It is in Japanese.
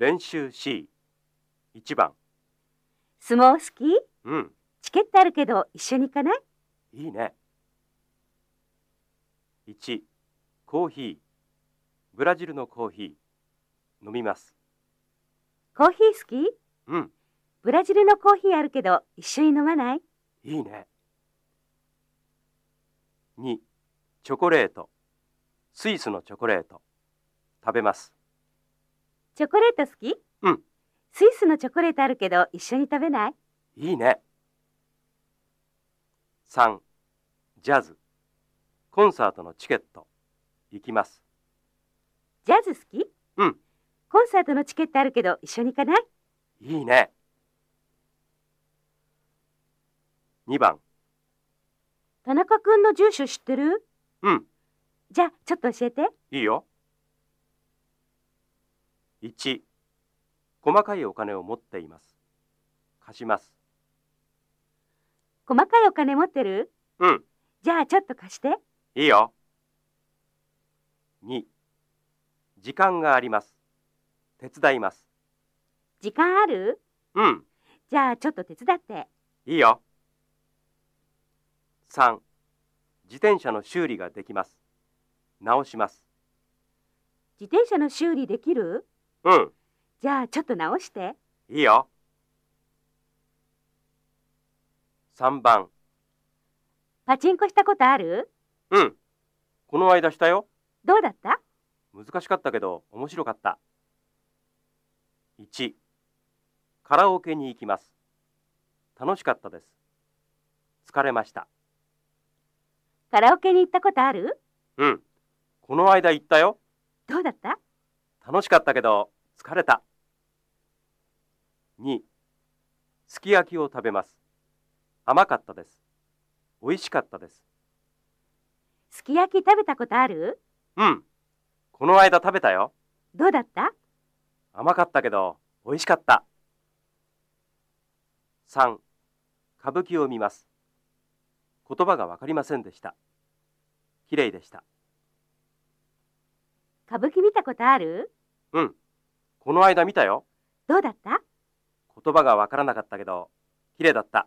練習 C1 番。相撲好き？うん。チケットあるけど一緒に行かない？いいね。1コーヒー。ブラジルのコーヒー。飲みます。コーヒー好き？うん。ブラジルのコーヒーあるけど一緒に飲まない？いいね。2チョコレート。スイスのチョコレート。食べますチョコレート好き？うん。スイスのチョコレートあるけど一緒に食べない？いいね。3ジャズ。コンサートのチケット。行きます。ジャズ好き？うん。コンサートのチケットあるけど一緒に行かない？いいね。2番。田中くんの住所知ってる？うん。じゃあちょっと教えて。いいよ1細かいお金を持っています。貸します。細かいお金持ってる？うん。じゃあちょっと貸して。いいよ。2時間があります。手伝います。時間ある？うん。じゃあちょっと手伝って。いいよ。3自転車の修理ができます。直します。自転車の修理できる？うん。じゃあちょっと直して。いいよ。3番。パチンコしたことある？うん。この間したよ。どうだった？難しかったけど面白かった。1カラオケに行きます。楽しかったです。疲れました。カラオケに行ったことある？うん。この間行ったよ。どうだった？楽しかったけど疲れた。2すき焼きを食べます。甘かったです。美味しかったです。すき焼き食べたことある？うん。この間食べたよ。どうだった？甘かったけど美味しかった。3歌舞伎を見ます。言葉がわかりませんでした。綺麗でした。歌舞伎見たことある？うん。この間見たよ。どうだった？言葉がわからなかったけど綺麗だった